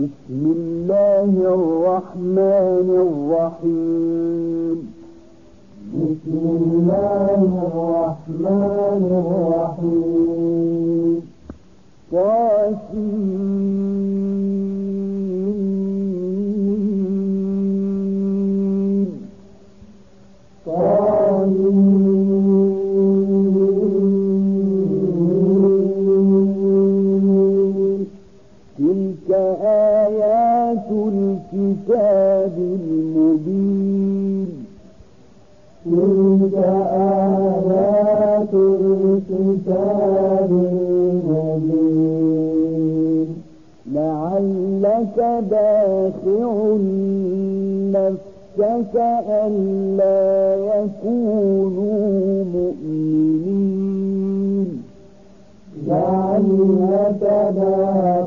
بسم الله الرحمن الرحيم. بسم الله الرحمن الرحيم. تلك الكتاب المبين. تلك آيات الكتاب المبين. لعلك باخع نفسك ألا يكونوا مؤمنين. لعلك باخع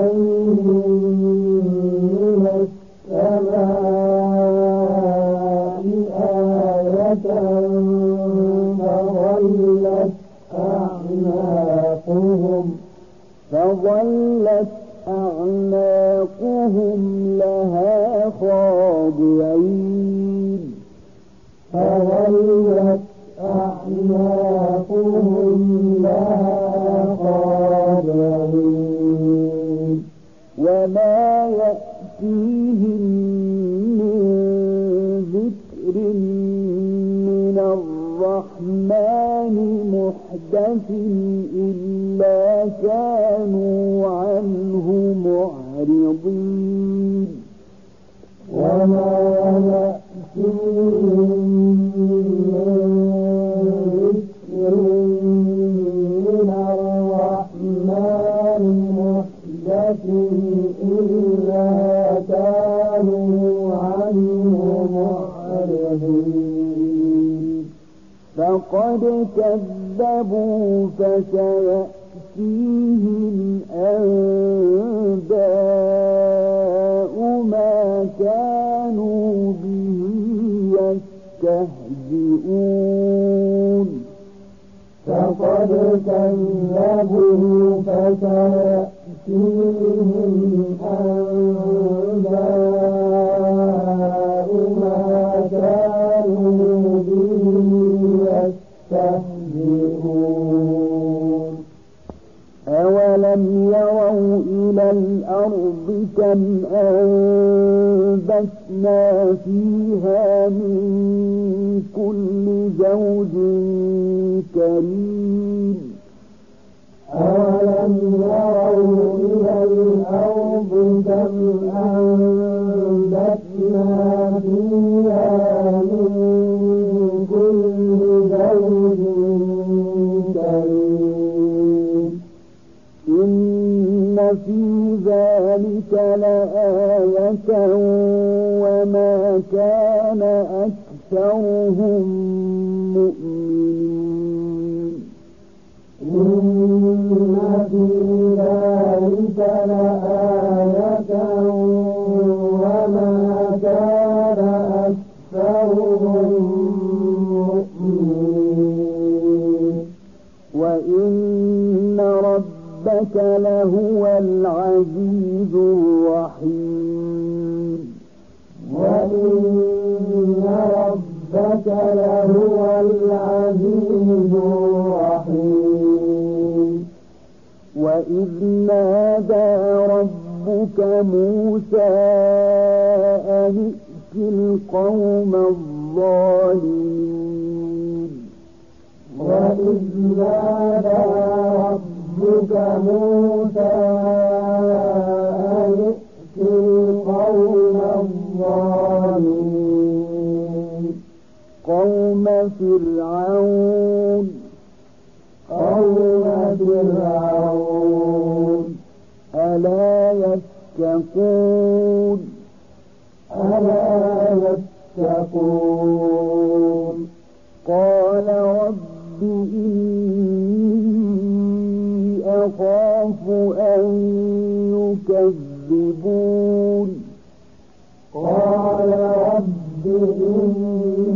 فظلت أعناقهم لها خاضعين. فظلت أعناقهم لها خاضعين. وما يأتيهم من ذكر من الرحمن محدث إلا كانوا عنه معرضين. وما يأتيهم فقد كذبوا فسيأتيهم أنباء ما كانوا به يستهزئون. فقد كذبوا أنباء الأرض كم أنبتنا فيها من كل زوج كريم. أولم يروا إلى الأرض كم أنبتنا ذلك لآية وما كان أكثرهم مؤمنين. ربك لهو العزيز الرحيم. وإن ربك لهو العزيز الرحيم. وإذ نادى ربك موسى أن القوم الظالمين. وإذ نادى ربك موسى أن ائت القوم الظالمين. قوم فرعون. قوم فرعون. يتقون. ألا يتقون. أخاف أن يكذبون. قال رب إني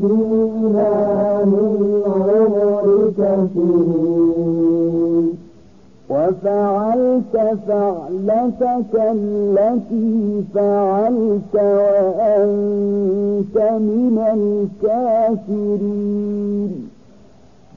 فينا من عمرك وفعلت فعلتك التي فعلت وأنت من الكافرين.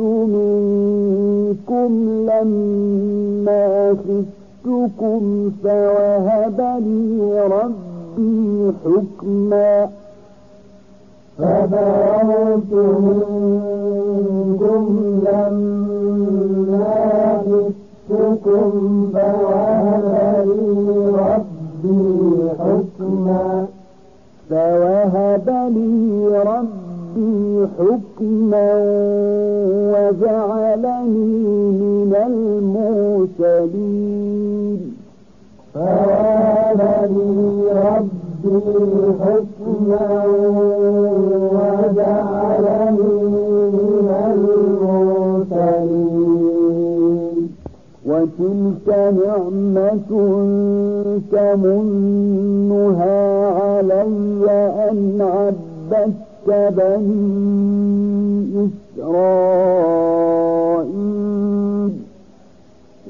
منكم لما خفتكم فوهب لي ربي حكما. ففررت منكم لما خفتكم فوهب لي ربي حكما. فوهب لي ربي حكما وجعلني من المرسلين. فوهب لي ربي حكما وجعلني من المرسلين. وتلك نعمة تمنها علي أن عبدت بني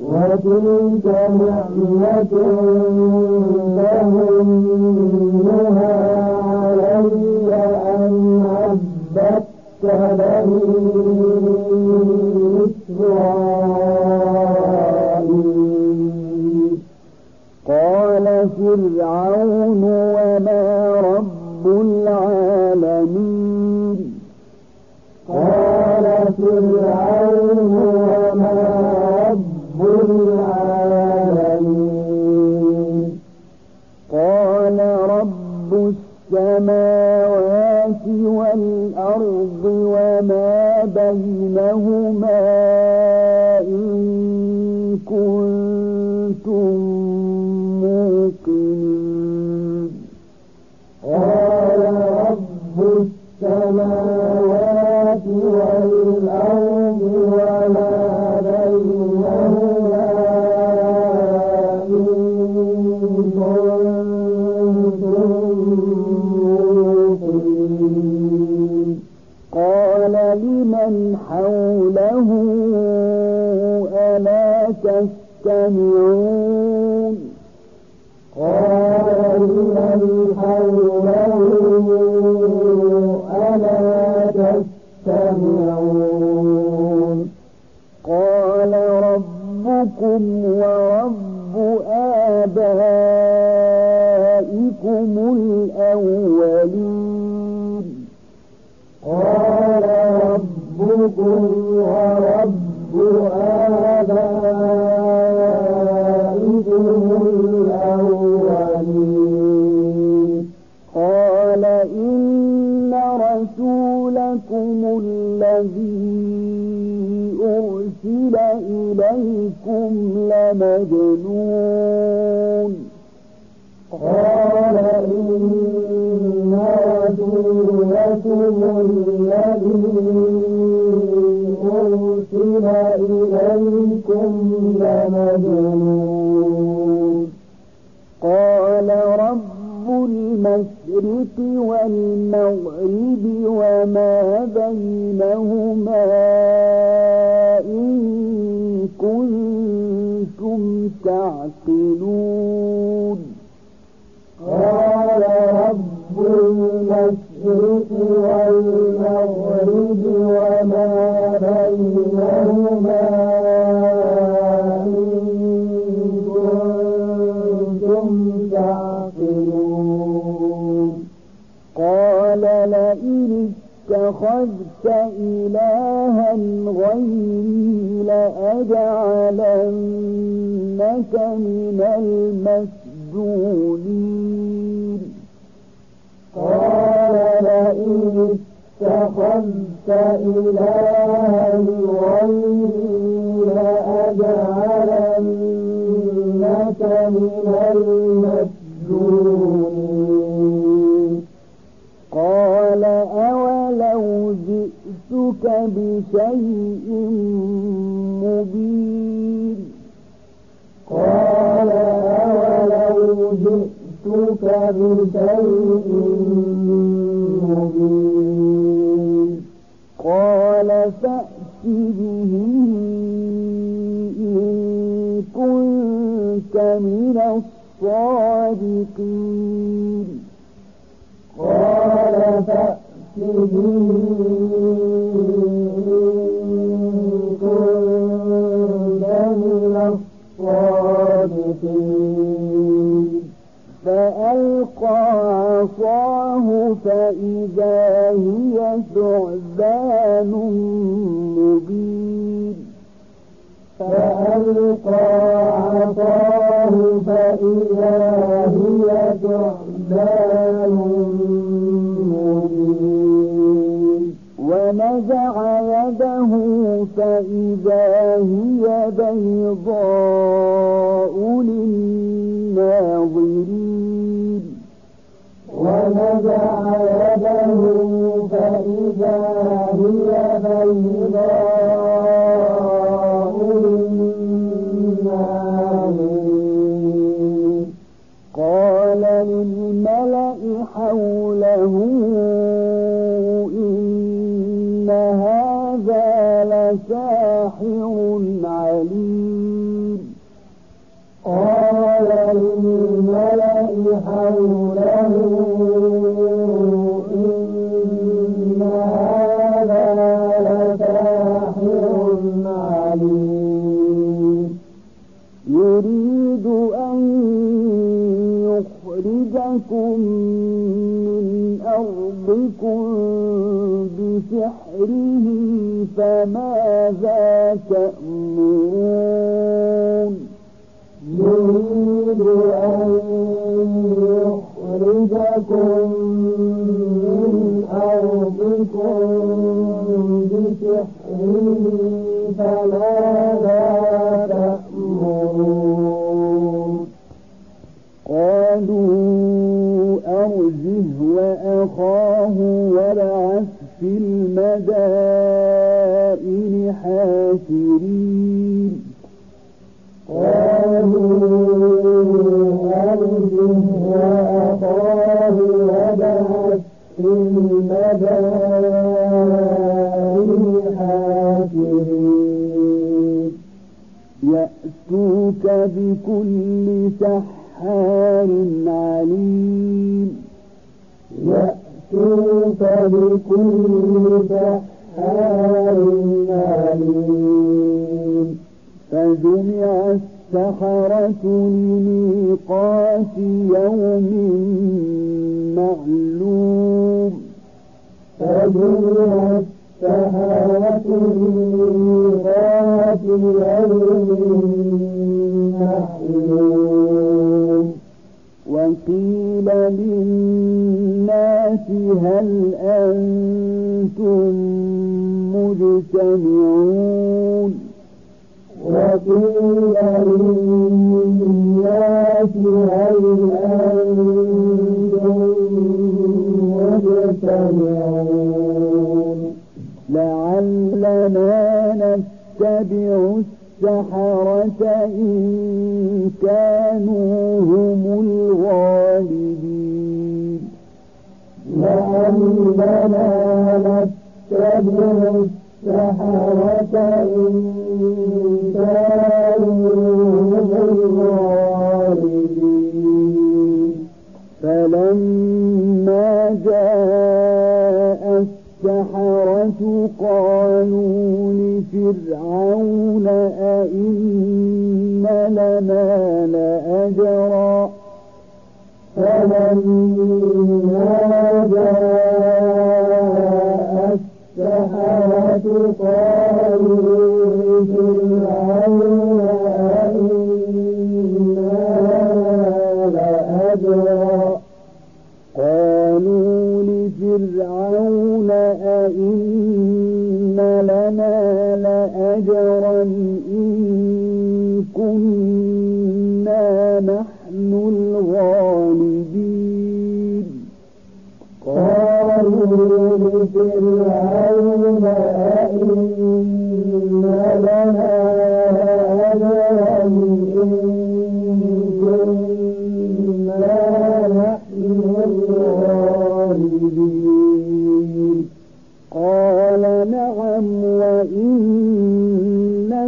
وتلك نعمة تمنها علي أن عبدت بني إسرائيل قال فرعون وما رب العالمين. والأرض وما بينهما إن كنتم تستمعون قال لمن حوله ألا تستمعون قال ربكم الذي أرسل إليكم لمجنون. قال إن رسولكم الذي أرسل إليكم لمجنون. قال رب المشرق والمغرب وما بينهما إن كنتم تعقلون. قال رب المشرق والمغرب اتخذت إلها غيري لأجعلنك من المسجونين. قال لئن اتخذت إلها غيري لأجعلنك من المسجونين.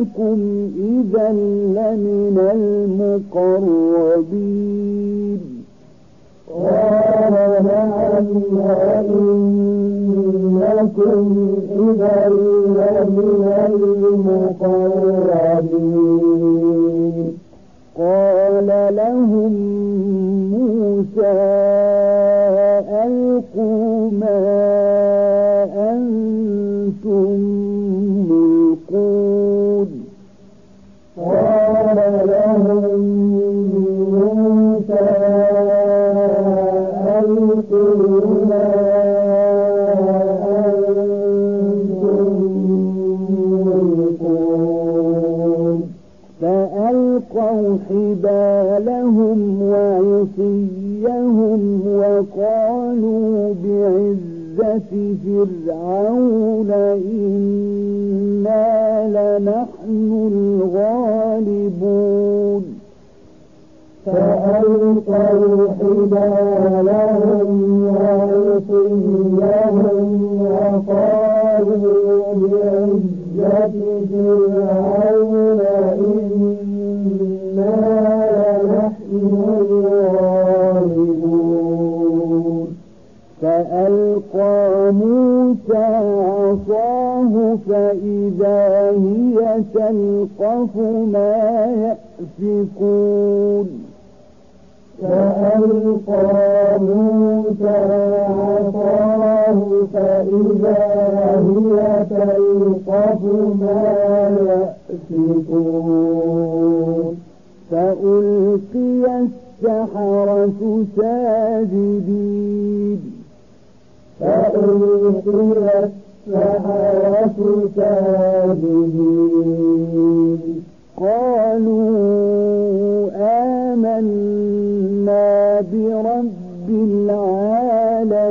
إنكم إذا لمن المقربين قال إنكم إذا لمن المقربين. قال لهم موسى لهم وعصيهم وقالوا بعزة فرعون إنا لنحن الغالبون. فألقوا حبالهم وعصيهم وقالوا بعزة فرعون موسى عصاه فإذا هي تلقف ما يأفكون. فألقى موسى عصاه فإذا هي تلقف ما يأفكون. فألقي السحرة ساجدين. فألقي السحرة ساجدين قالوا آمنا برب العالمين.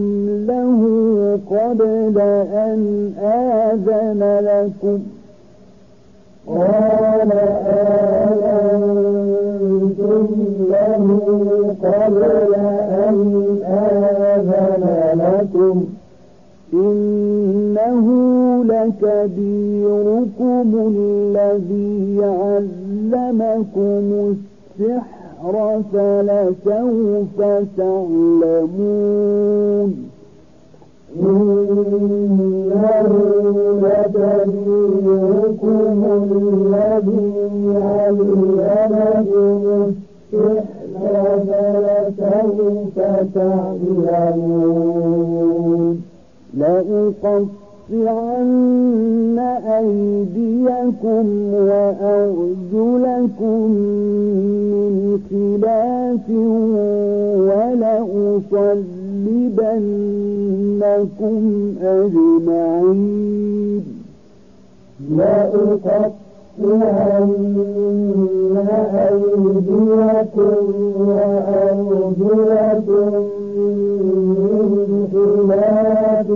آمنتم له قبل أن آذن لكم. قال آمنتم له قبل أن آذن لكم. إنه لكبيركم الذي علمكم السحر. فلسوف تعلمون. إنه لكبيركم الذي علمكم السحر فلسوف تعلمون. لأقطعن أيديكم وأرجلكم من خلاف ولأصلبنكم أجمعين. لأقطعن أيديكم وأرجلكم من خلاف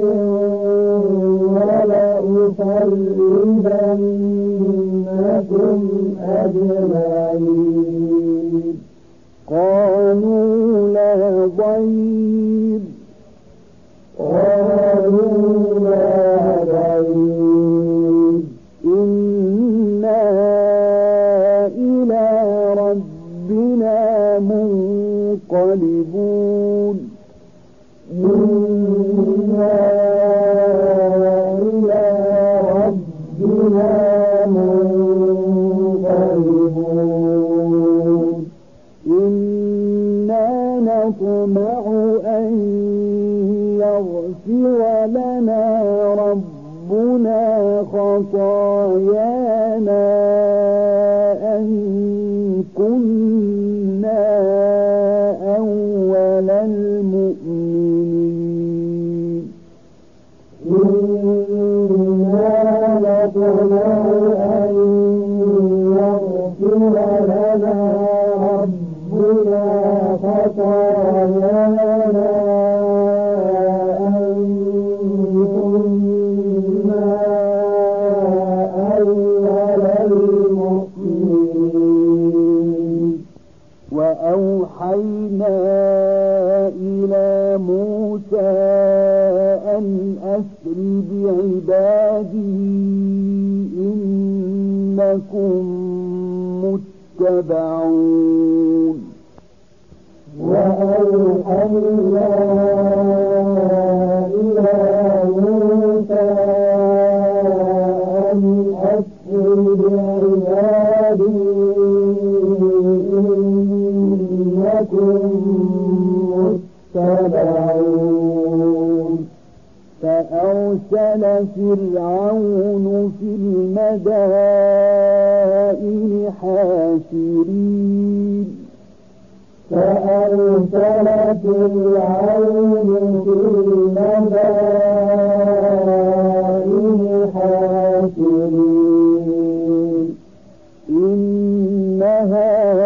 ولأصلبنكم أجمعين قالوا لا ضير. قالوا لا ضير إنا إلى ربنا منقلبون. خطايانا أن أسر بعبادي إنكم متبعون. وأوحينا إلى فأرسل فرعون في المدائن حاشرين. فأرسل فرعون في المدائن حاشرين. إن هؤلاء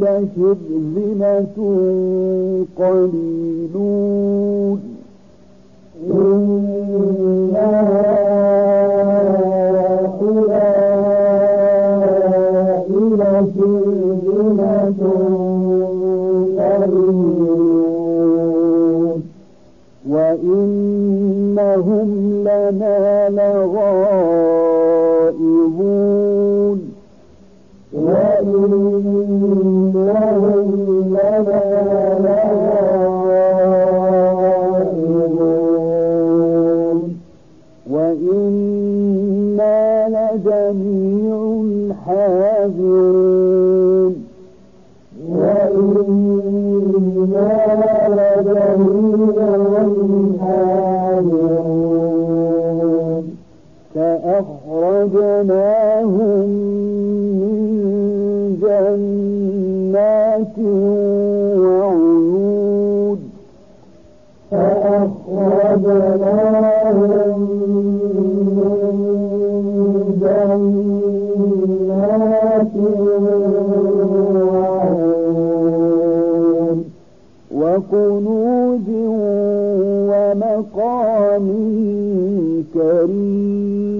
لشرذمة قليلون. وهم لنا لغائبون لنا لغائبون وإنا لجميع حاذرون سقناهم فأخرجناهم من جنات وعيود وكنوز ومقام كريم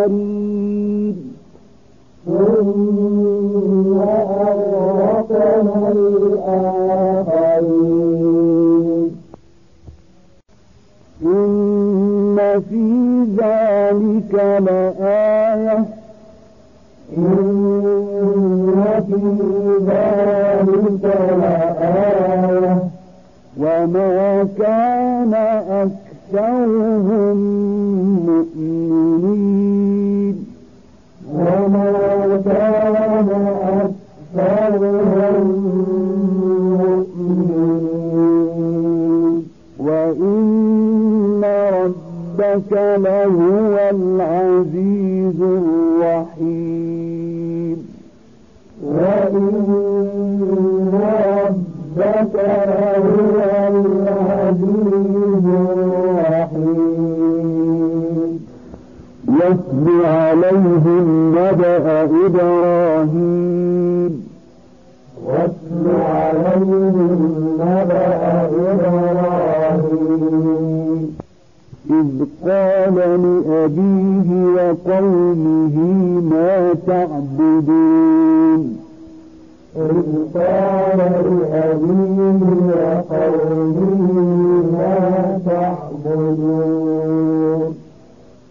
حميد إن في ذلك لآية إن في ذلك لآية. وما كان أكثرهم مؤمنين. إنك لهو العزيز الرحيم وإن ربك لهو العزيز الرحيم واتل عليهم نبأ إبراهيم واتل عليهم نبأ إبراهيم إذ قال لأبيه وقومه ما تعبدون؟ إذ قال لأبيه وقومه ما تعبدون؟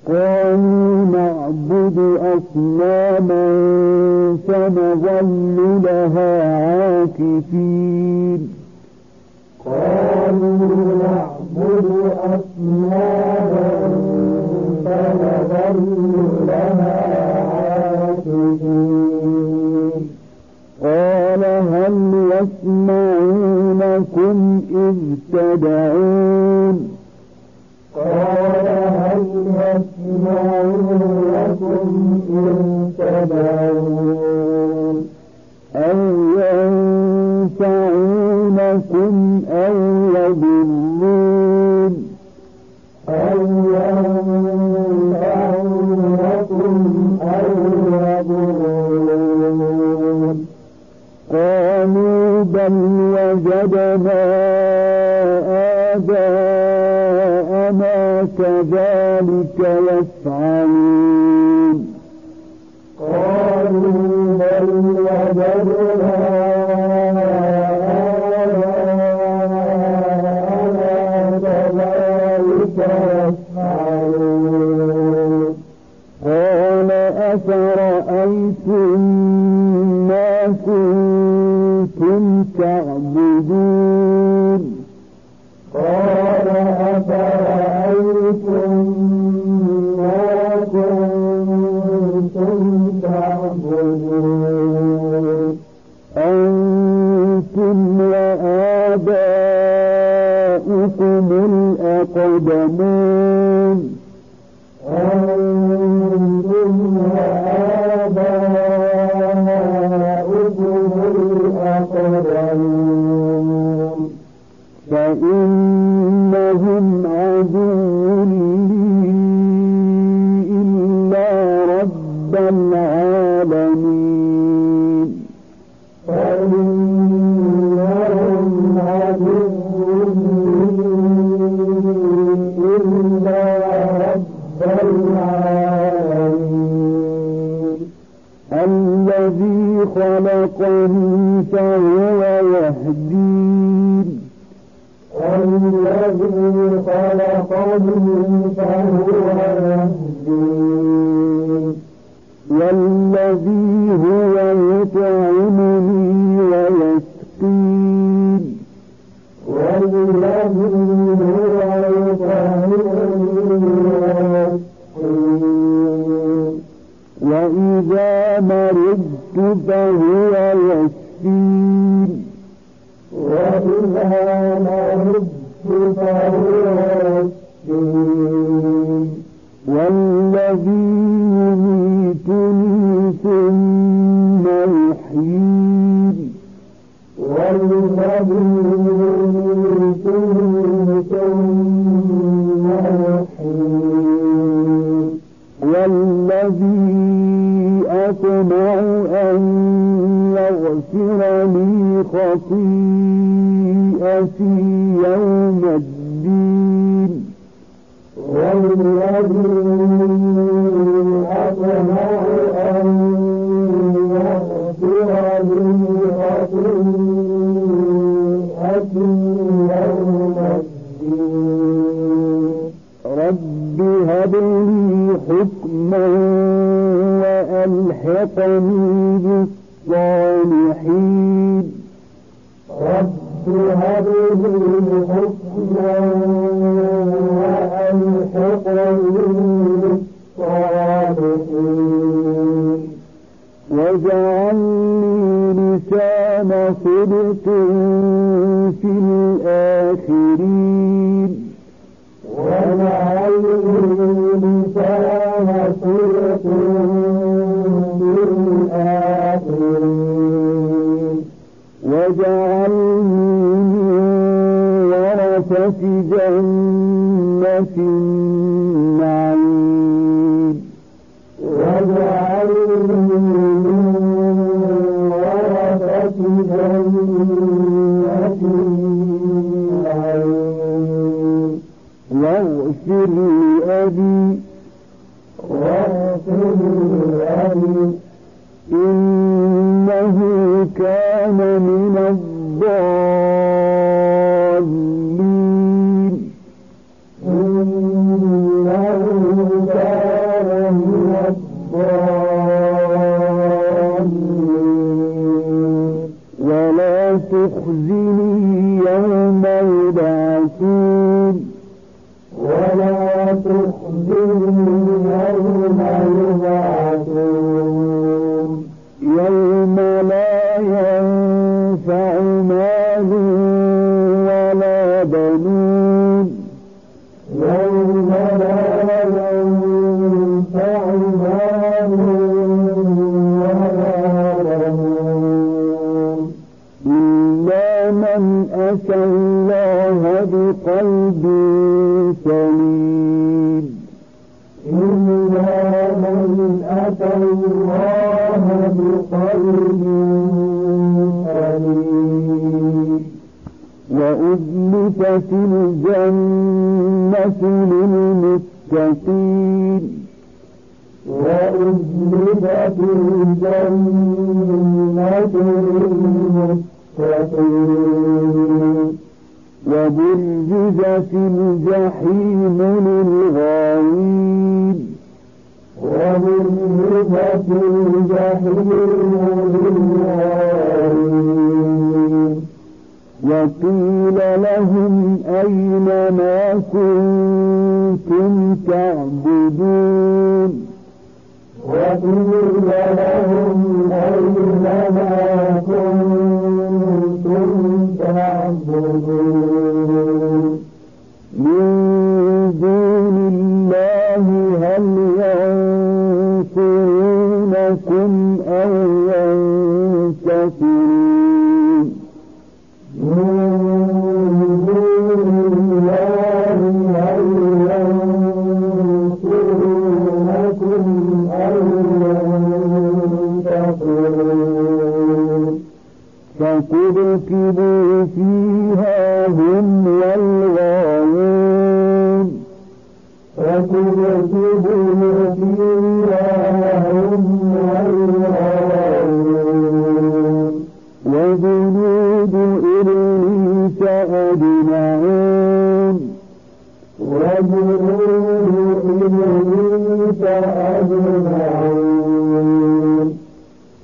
قالوا نعبد أصناما فنظل لها عاكفين. قالوا أو ينفعونكم أو يضرون بل وجدنا آباءنا كذلك يفعلون. قالوا بل وجدنا آباءنا كذلك يفعلون. قال أفرأيتم ما كنتم تعبدون. قال أفرأيتم ما كنتم تعبدون؟ أنتم وآباؤكم الأقدمون. لي إلا رب العالمين عدو إلا رب العالمين الذي خلقني فهو والذي هو يطعمني ويسقين والذي وإذا مرضت فهو يشفين يغفر لي خطيئتي يوم الدين. والذي وأزلجت الجحيم للغاوين. وأزلجت الجحيم. للغاوين وقيل لهم أين ما كنتم تعبدون؟ وقيل لهم أين ما كنتم تعبدون؟ من دون الله هل ينصرونكم أو ينتصرون فقد كبوا فيها هم والله أجمعين وجنود إبليس أجمعين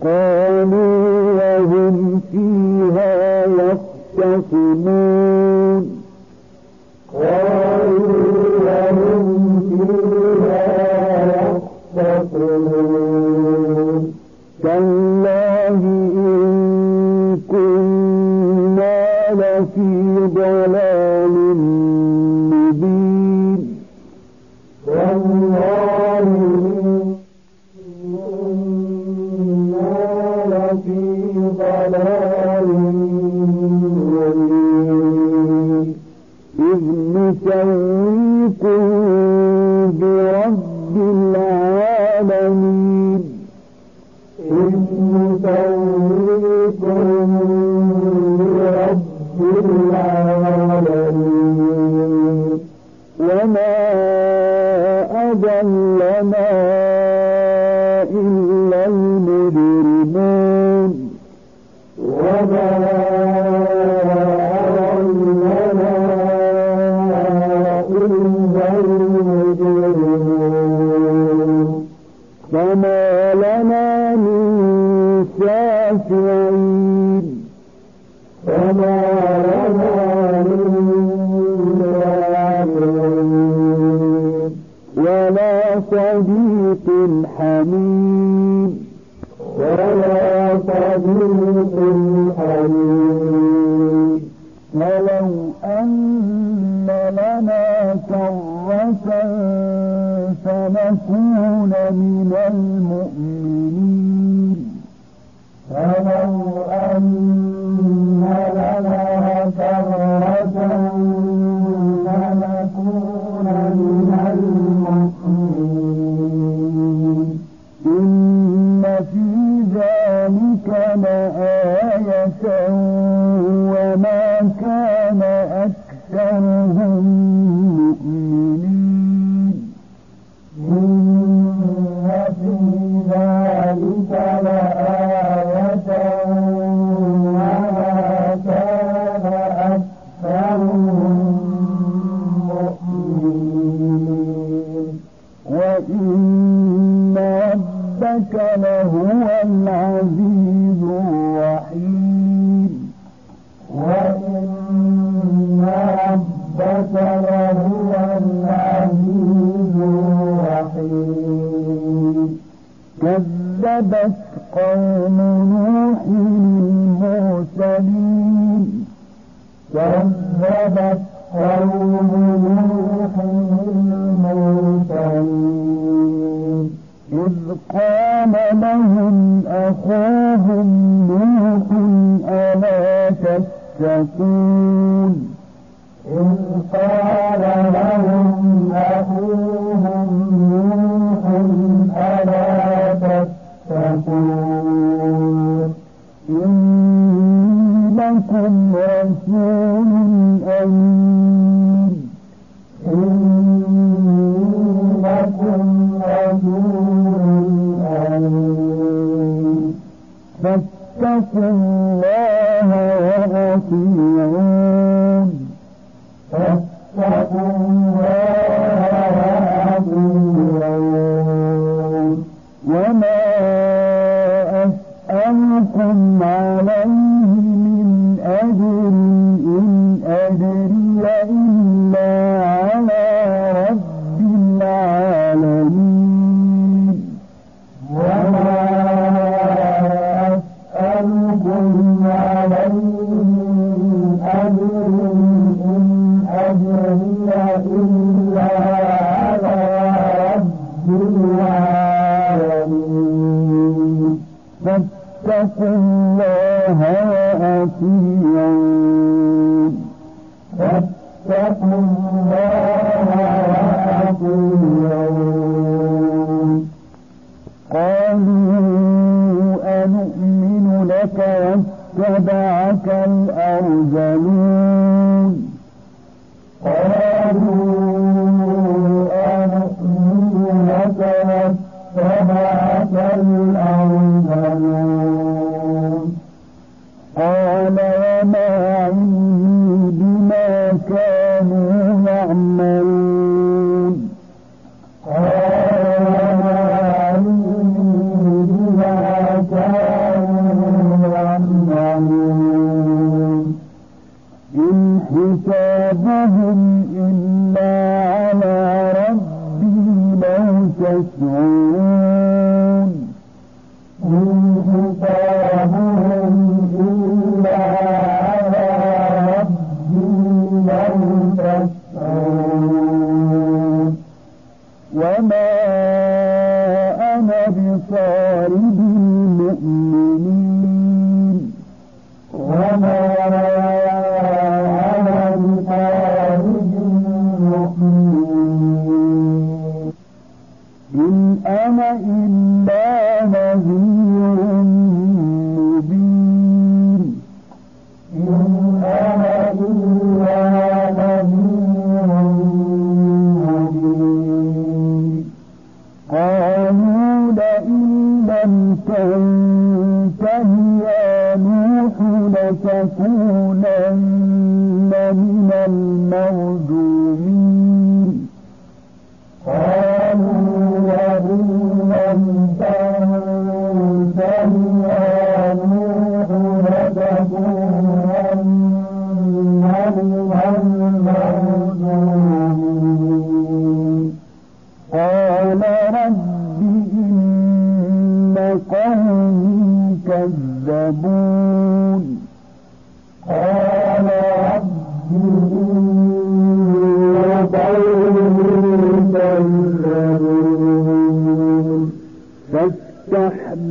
قالوا وهم فيها يخ برب العالمين Amen.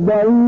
بين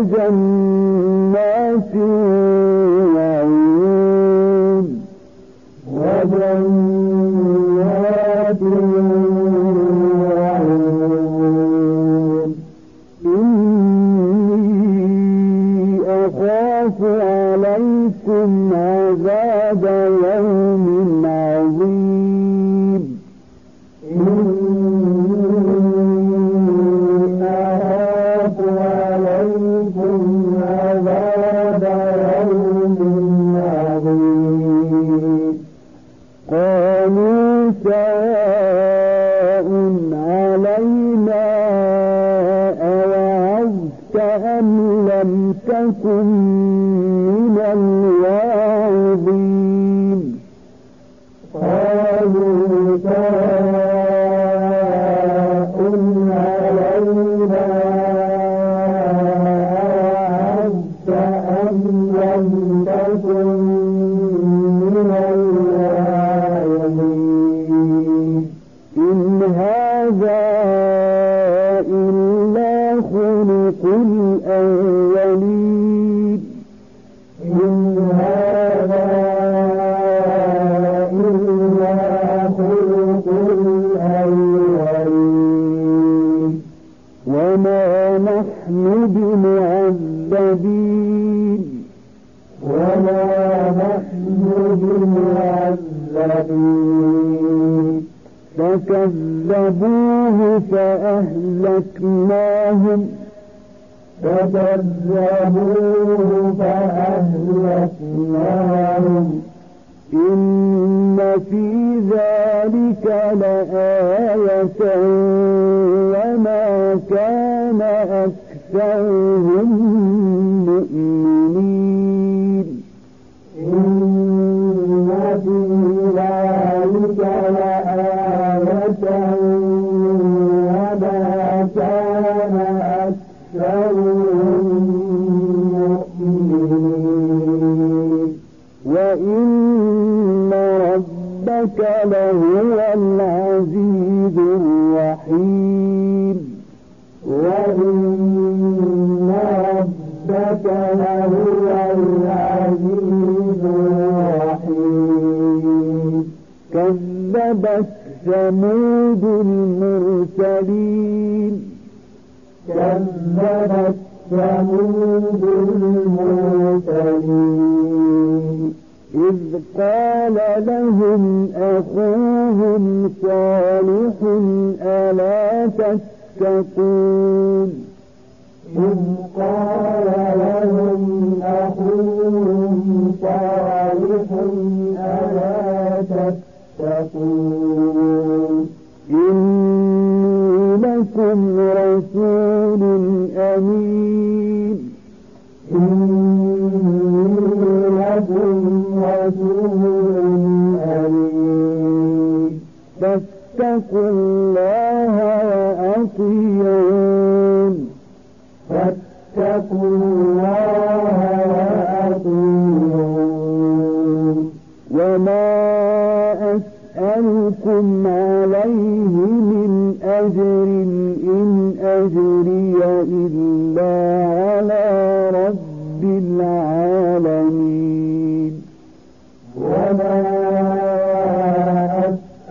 وجنات ثمود المرسلين. كذبت ثمود المرسلين. إذ قال لهم أخوهم صالح ألا تتقون؟ إذ قال لهم أخوهم صالح ألا تتقون؟ إني لكم رسول أمين لكم رسول أمين. فاتقوا الله وأطيعون. فاتقوا الله وأطيعون. وما أسألكم عليه أجر إن أجري إلا على رب العالمين. وما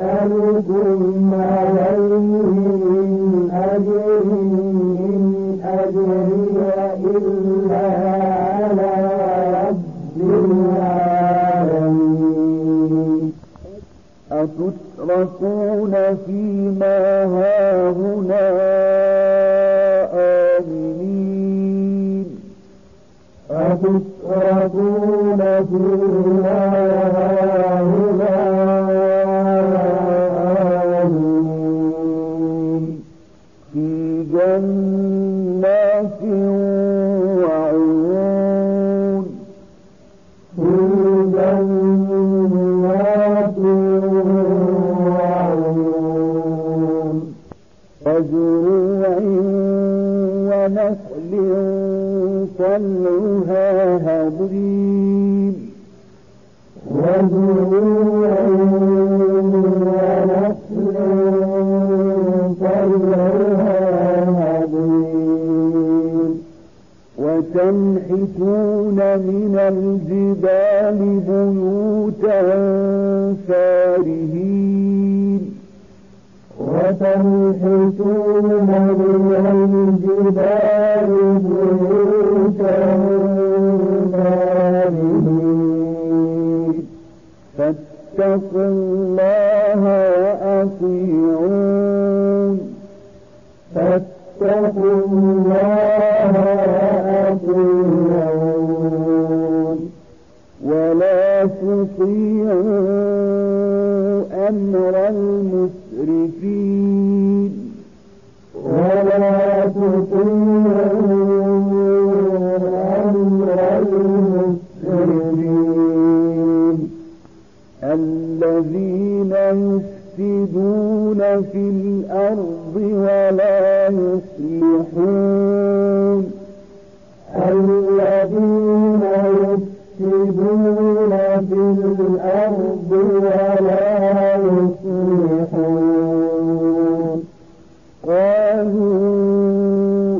أسألكم عليه من أجر إن أجري إلا على رب العالمين. أتتركون فيما هاهنا آمنين. أتتركون فيما طلعها هضيم وتنحتون من الجبال بيوتا فارهين وتنحتون من الجبال بيوتا فاتقوا الله وأطيعون. فاتقوا الله وأطيعون. ولا تطيعوا أمر المسرفين. ولا تطيعوا يفسدون في الأرض ولا يصلحون الذين يفسدون في الأرض ولا يصلحون قالوا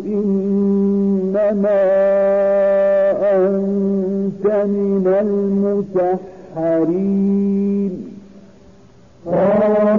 إنما أنت من المسحرين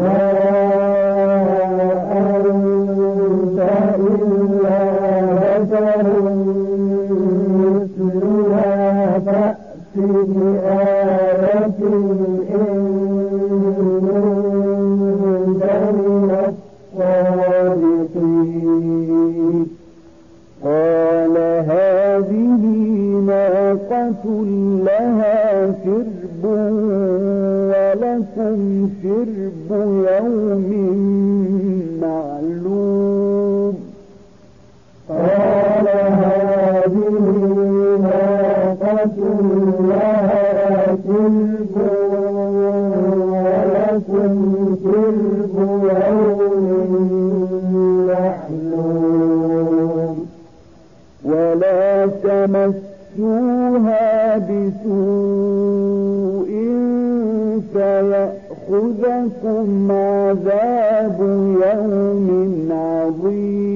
ما أنت إلا بشر مثلنا فأت بآية ولكم شرب يوم معلوم قال هذه ناقة لها شرب ولكم شرب يوم معلوم ولا تمس فأتوها بسوء فيأخذكم عذاب يوم عظيم.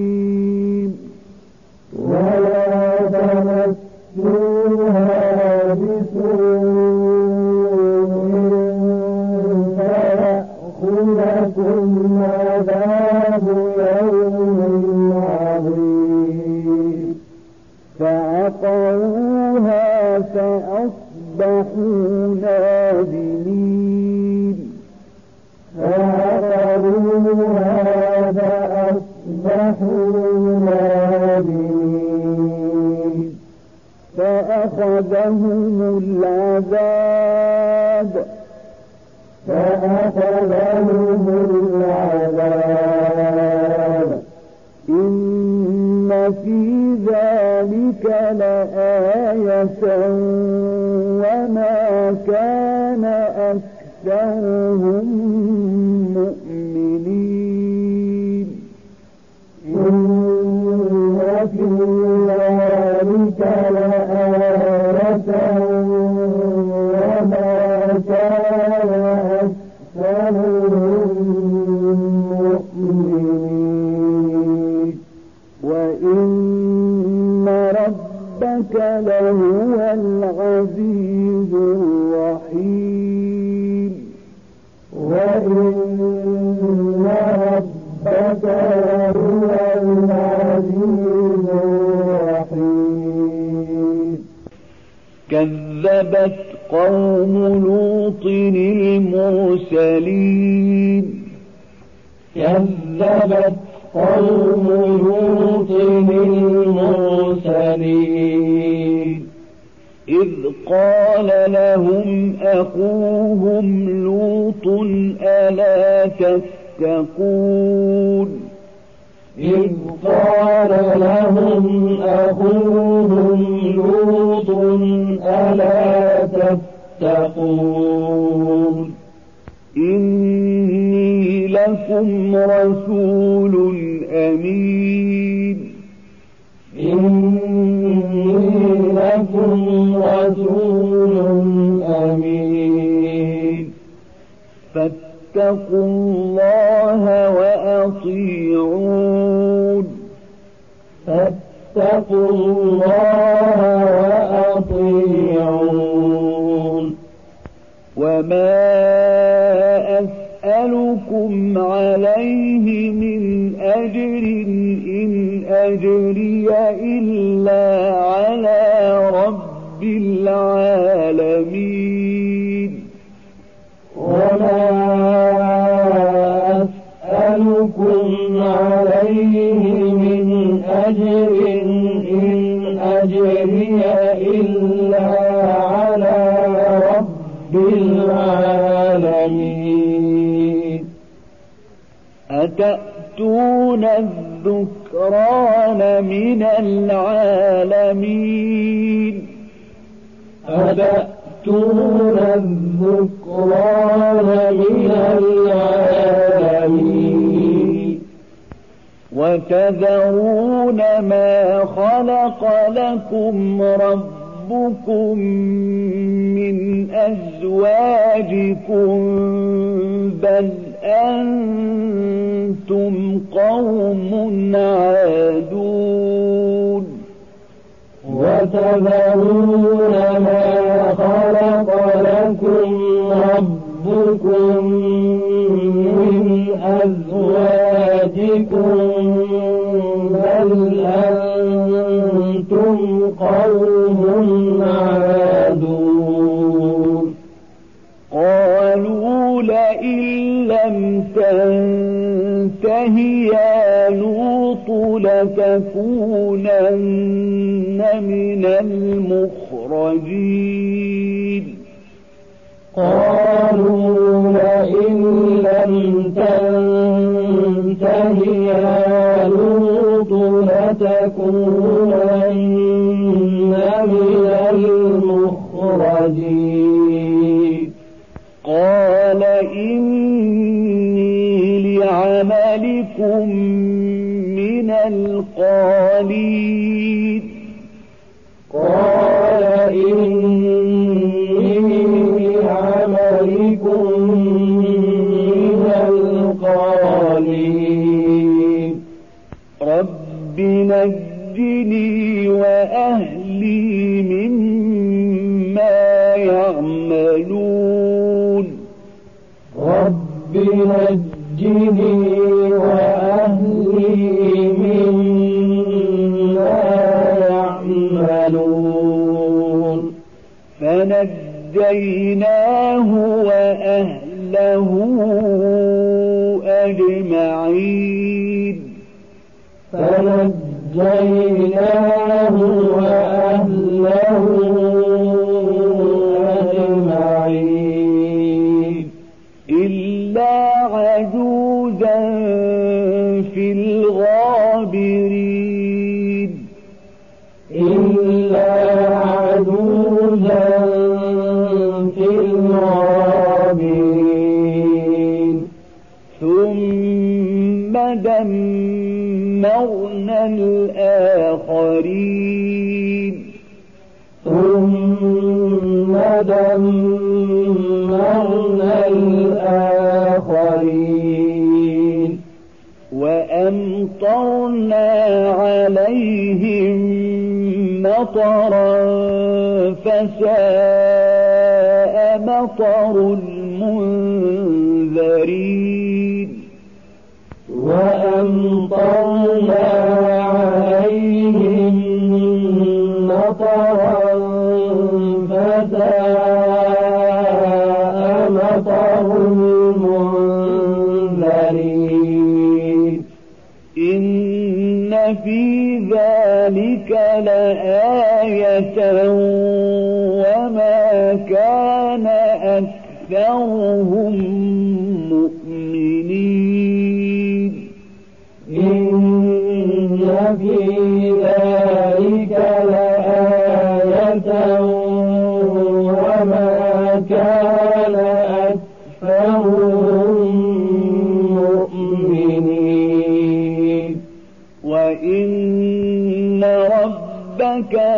أجر إن أجري إلا على رب العالمين وما أسألكم عليه من أجر إن أجري إلا على رب العالمين أتأتون الذكران من العالمين أتأتون الذكران من العالمين وتذرون ما خلق لكم ربكم من أزواجكم بل أنتم قوم عادون. وتذرون ما خلق لكم ربكم من أزواجكم. بل أنتم قوم عادون. لم تنته يا لوط لتكونن من المخرجين. قالوا لئن لم تنته يا لوط لتكونن من المخرجين. إني لعملكم من القالين فنجيناه وأهله أجمعين فنجيناه وأهله الآخرين. ثم دمرنا الآخرين. وأمطرنا عليهم مطرا فساء مطر المنذرين. وأمطرنا فساء مطر المنذرين إن في ذلك لآية وما كان أكثرهم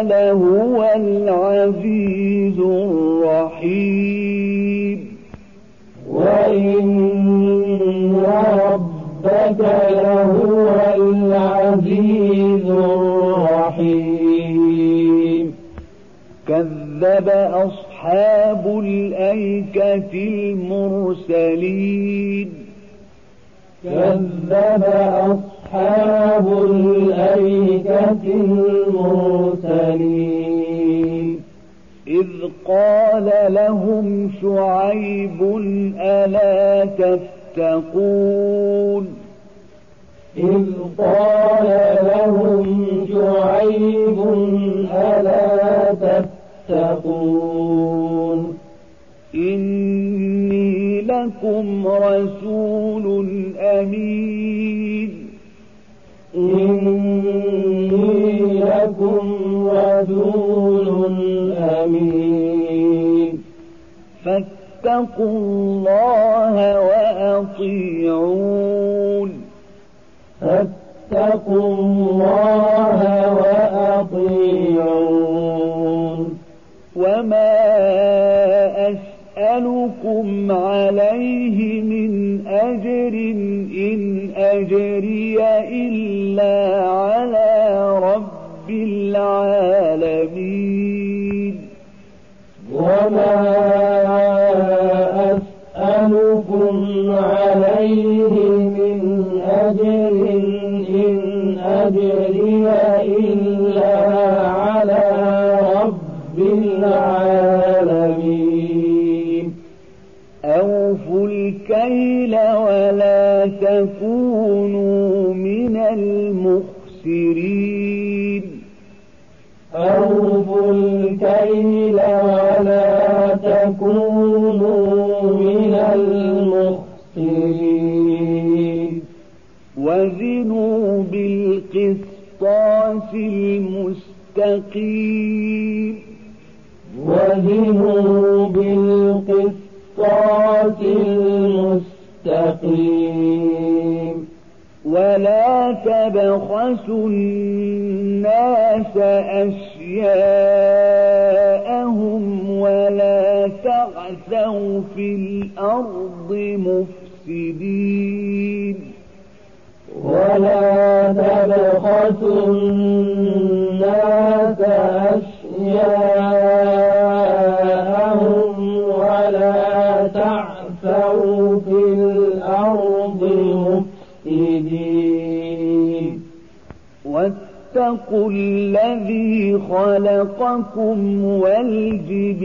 لهو العزيز الرحيم. وإن ربك لهو العزيز الرحيم. كذب أصحاب الأيكة المرسلين. كذب أصحاب الأيكة المرسلين. إذ قال لهم شعيب ألا تتقون؟ إذ قال لهم شعيب تتقون؟ إني لكم رسول أمين. أمين فاتقوا الله وأطيعون. فاتقوا الله وأطيعون. وما أسألكم عليه من أجر إن أجري إلا على رب العالمين. وما أسألكم عليه من أجر إن أجري إلا على رب العالمين. أوفوا الكيل ولا تكونوا من المخسرين أوفوا الكيل ولا تكونوا من المخسرين وزنوا بالقسطاس المستقيم وزنوا بالقسطاس المستقيم ولا تبخسوا الناس أشياءهم ولا تعثوا في الأرض مفسدين. ولا تبخسوا الناس أشياءهم واتقوا الذي خلقكم والجبلة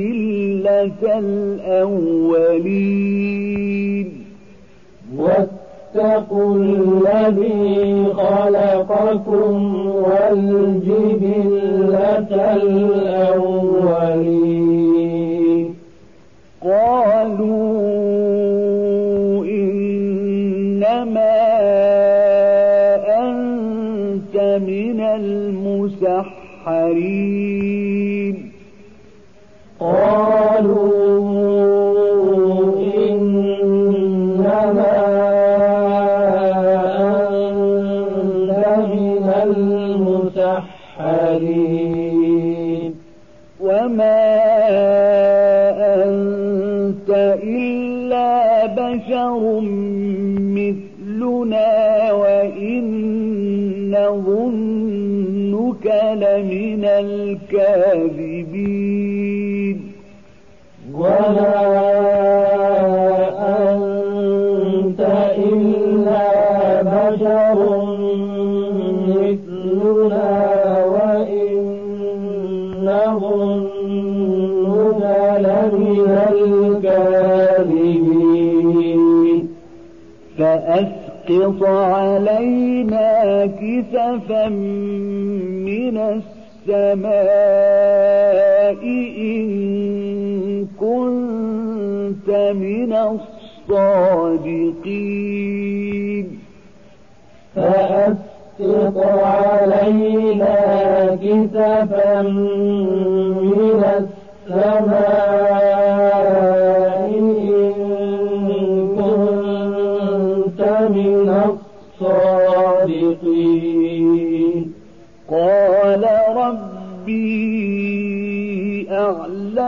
الأولين واتقوا الذي خلقكم والجبلة الأولين المسحرين. قالوا إنما أنت من المسحرين وما أنت إلا بشر مثلنا وإن نظنك لمن الكاذبين. وما أنت إلا بشر مثلنا وإن نظنك لمن الكاذبين. فأسقط علينا كسفا من السماء إن كنت من الصادقين. فأسقط علينا كسفا من السماء.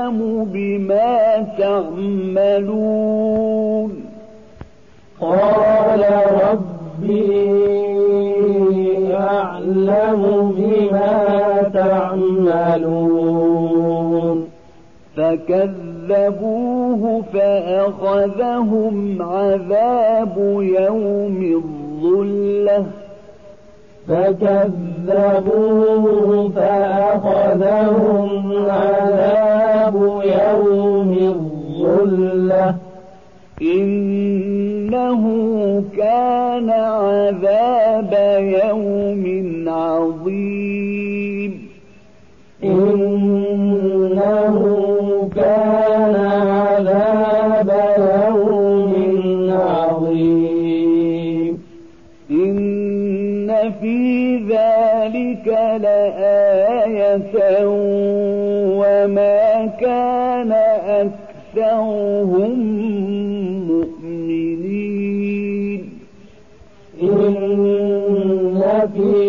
أعلم بما تعملون. قال ربي أعلم بما تعملون. فكذبوه فأخذهم عذاب يوم الظلة. فكذبوه فأخذهم عذاب يوم الظلة. إنه كان عذاب يوم أكثرهم مؤمنين. إن في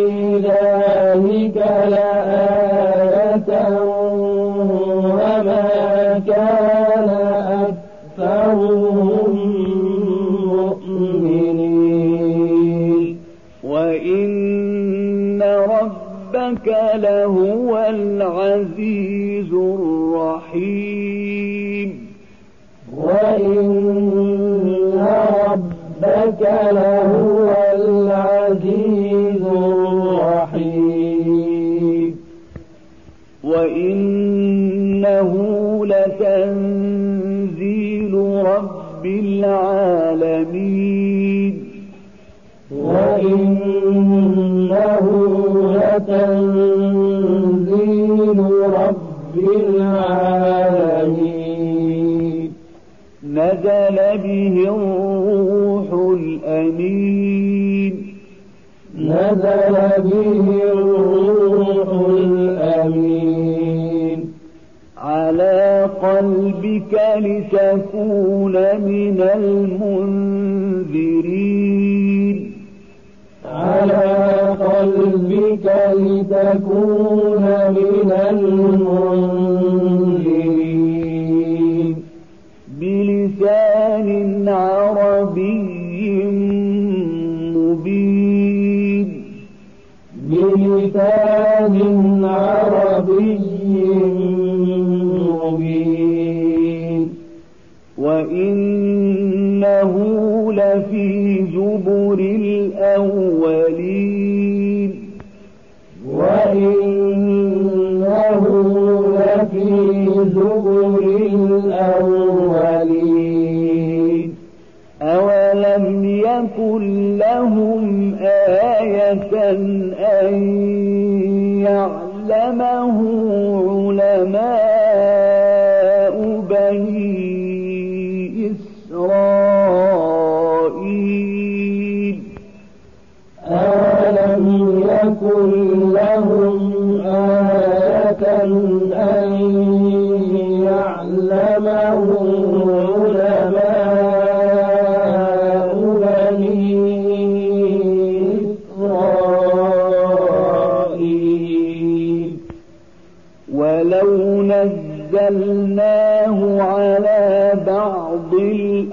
رب العالمين. وإنه لتنزيل رب العالمين. نزل به الروح الأمين. نزل به الروح الأمين. على لتكون من المنذرين. على قلبك لتكون من المنذرين. بلسان عربي لفي زبر الأولين أولم يكن لهم آية أن يعلمه علماء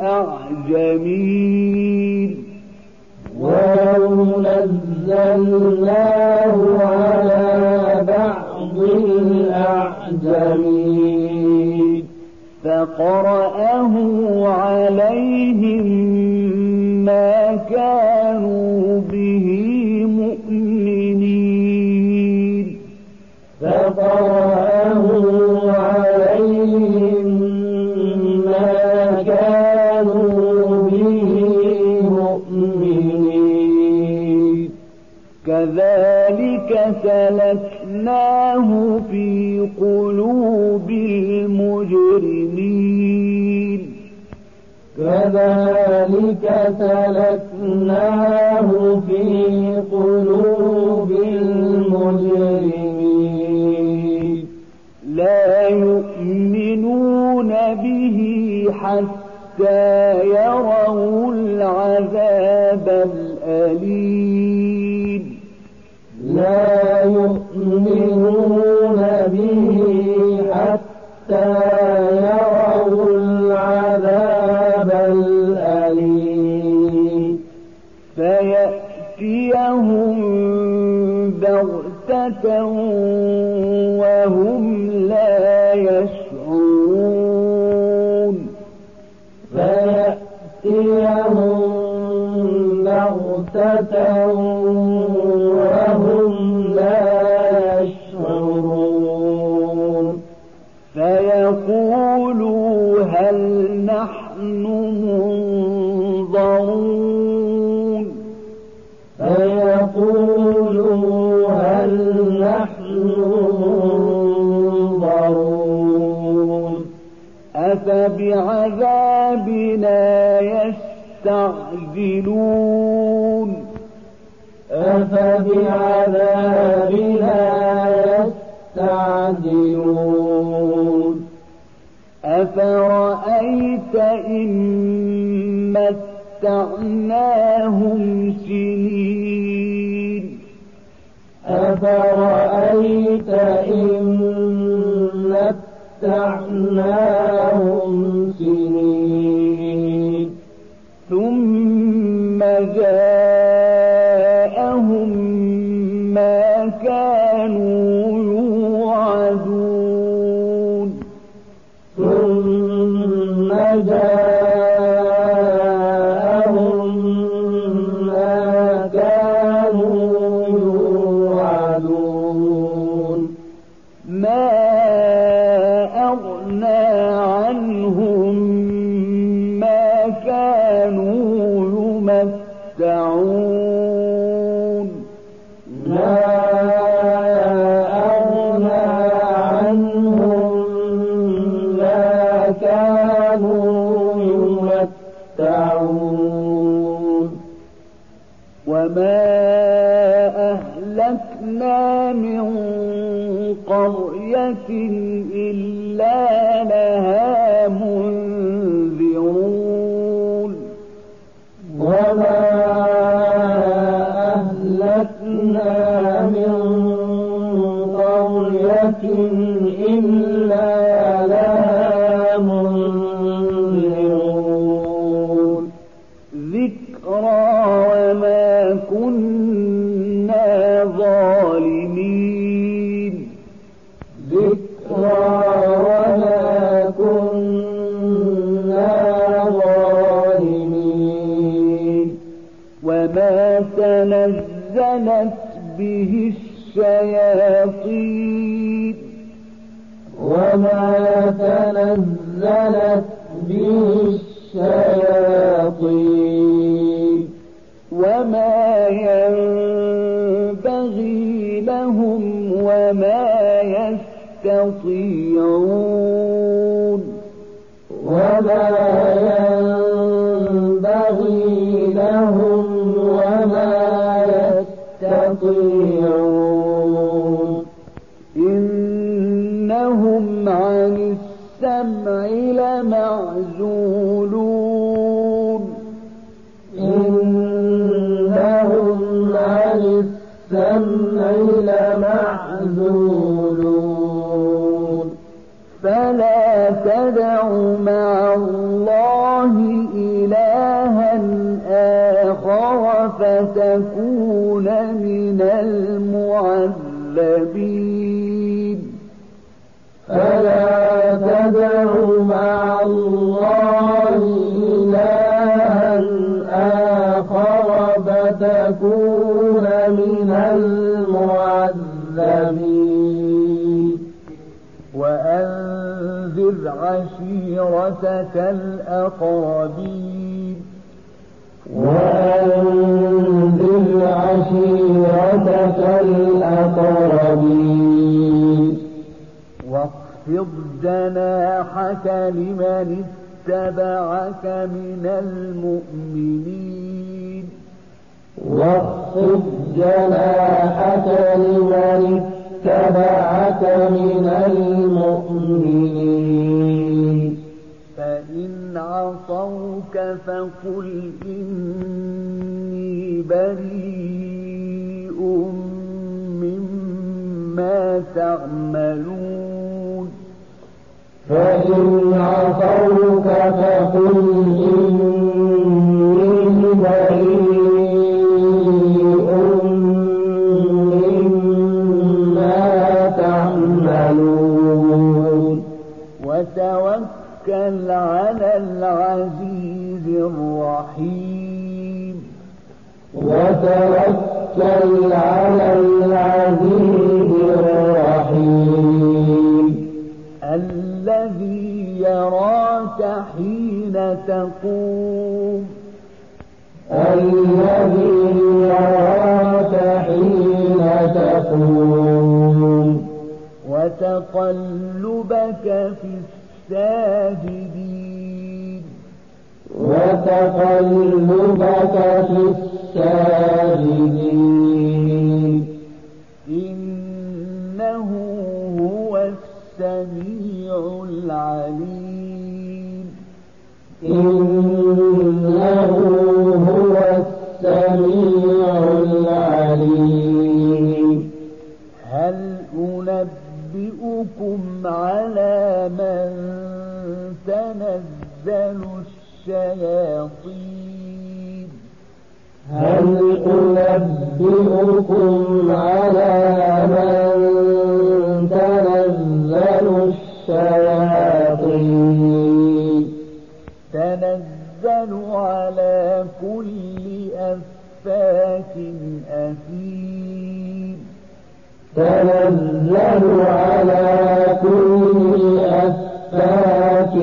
الأعجمين. ولو نزلناه على بعض الأعجمين. فقرأه عليهم ما كانوا كذلك سلكناه في قلوب المجرمين كذلك سلكناه في قلوب المجرمين لا يؤمنون به حتى يروا العذاب الأليم بغتة وهم لا يشعرون فيأتيهم بغتة يستعجلون. أفبعذابنا يستعجلون؟ أفرأيت إن متعناهم سنين؟ أفرأيت إن متعناهم سنين؟ ثم يستطيعون وما فتكون من المعذبين. فلا تدع مع الله إلها آخر فتكون من المعذبين. وأنذر عشيرتك الأقربين. وأنذر عشيرتك الأقربين. واخفض جناحك لمن اتبعك من المؤمنين. واخفض جناحك لمن اتبعك من المؤمنين. عصوك فقل إني بريء مما تعملون. فإن عصوك فقل إني بريء مما تعملون. وتوكل على العزيز الرحيم. وتوكل على العزيز الرحيم. الذي يراك حين تقوم. الذي يراك حين تقوم. وتقلبك في الساجدين. وتقلبك في الساجدين. إنه السميع العليم. إنه هو السميع العليم. هل أنبئكم على من تنزل الشياطين. هل أنبئكم على من تنزل الشياطين؟ تنزل على كل أفاك أثيم. تنزل على كل أفاك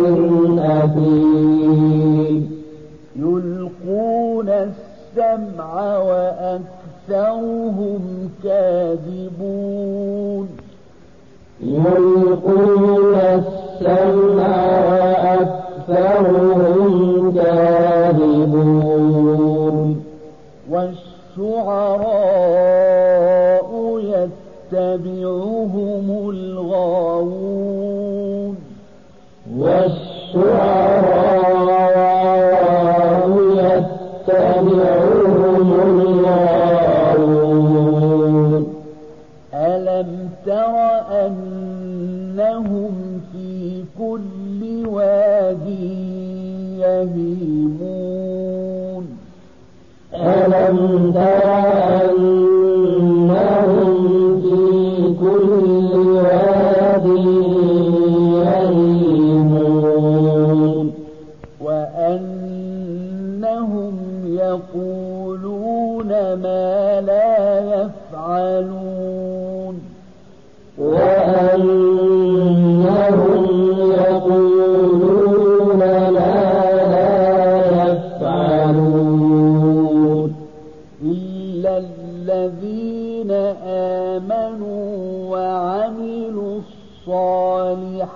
أثيم يلقون السمع وأكثرهم كاذبون. يلقون السمع وأكثرهم كاذبون. والشعراء يتبعهم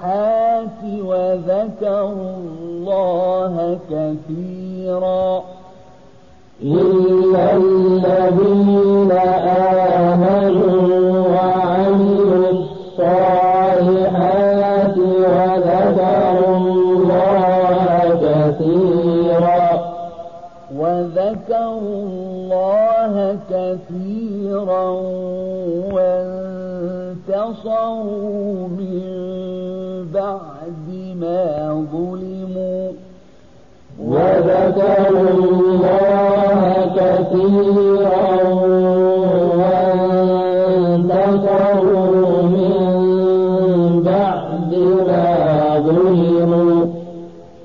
الصالحات وذكروا الله كثيرا إلا الذين آمنوا وعملوا الصالحات وذكروا الله كثيرا وذكروا الله كثيرا وانتصروا من وانتصروا من بعد ما ظلموا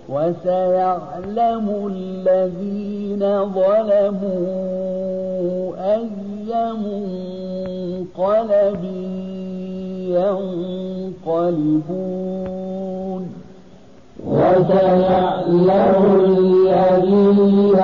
وسيعلم الذين ظلموا أي منقلب ينقلبون. وسيعلم الذين